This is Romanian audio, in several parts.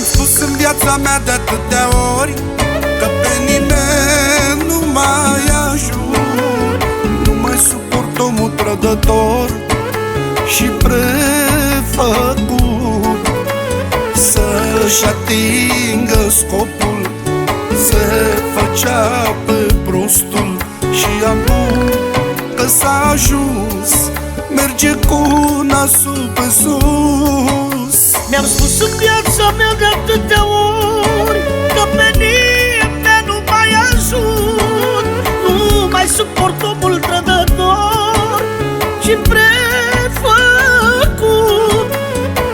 Mi-am spus în viața mea de atâtea ori Că pe nimeni nu mai ajut Nu mai suport omul trădător Și prefăcut. Să-și atingă scopul Se făcea pe prostul Și acum că s-a ajuns Merge cu nasul pe sus. Mi-am spus în viața mea de atâtea ori Că pe nimeni nu mai ajut. Nu mai suport omul trădător Și prefăcut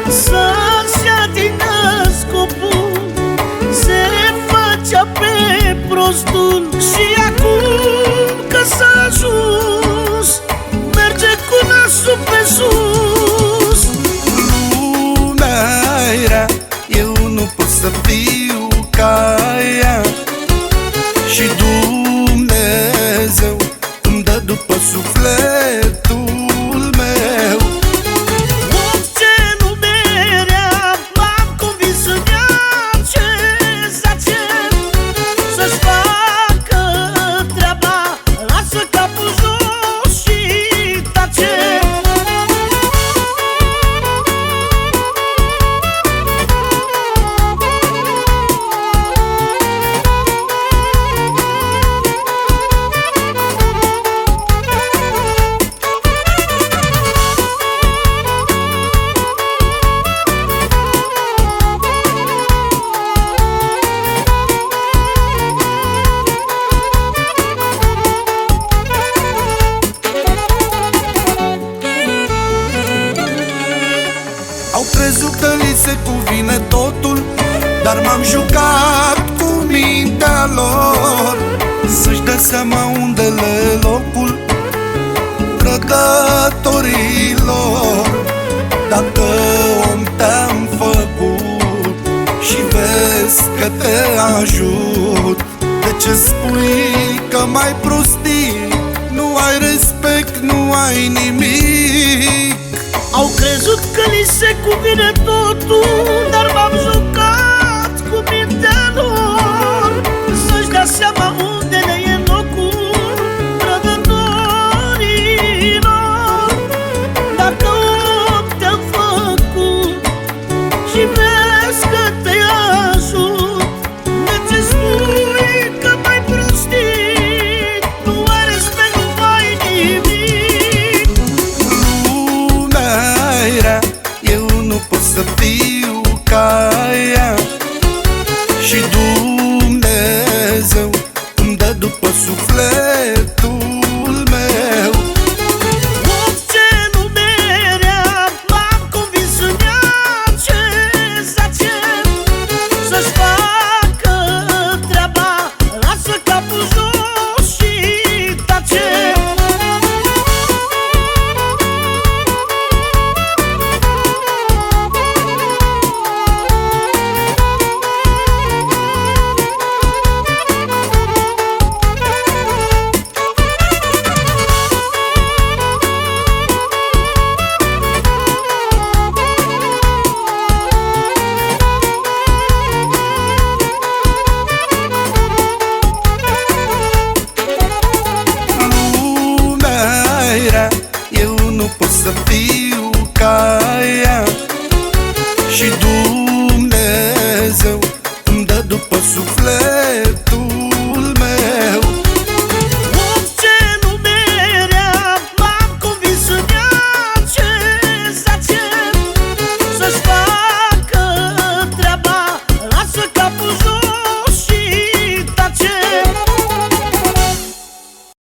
Să-și atingă scopul Se făcea pe prostul Și acum că s-a ajuns Merge cu nasul pe sus Și Dumnezeu Dar m-am jucat cu mintea lor. Să-și dea seama unde le locul Trădătorilor Dacă om te-am făcut Și vezi că te ajut De ce spui că mai prostii Nu ai respect, nu ai nimic. Au crezut că li se cuvine totul God.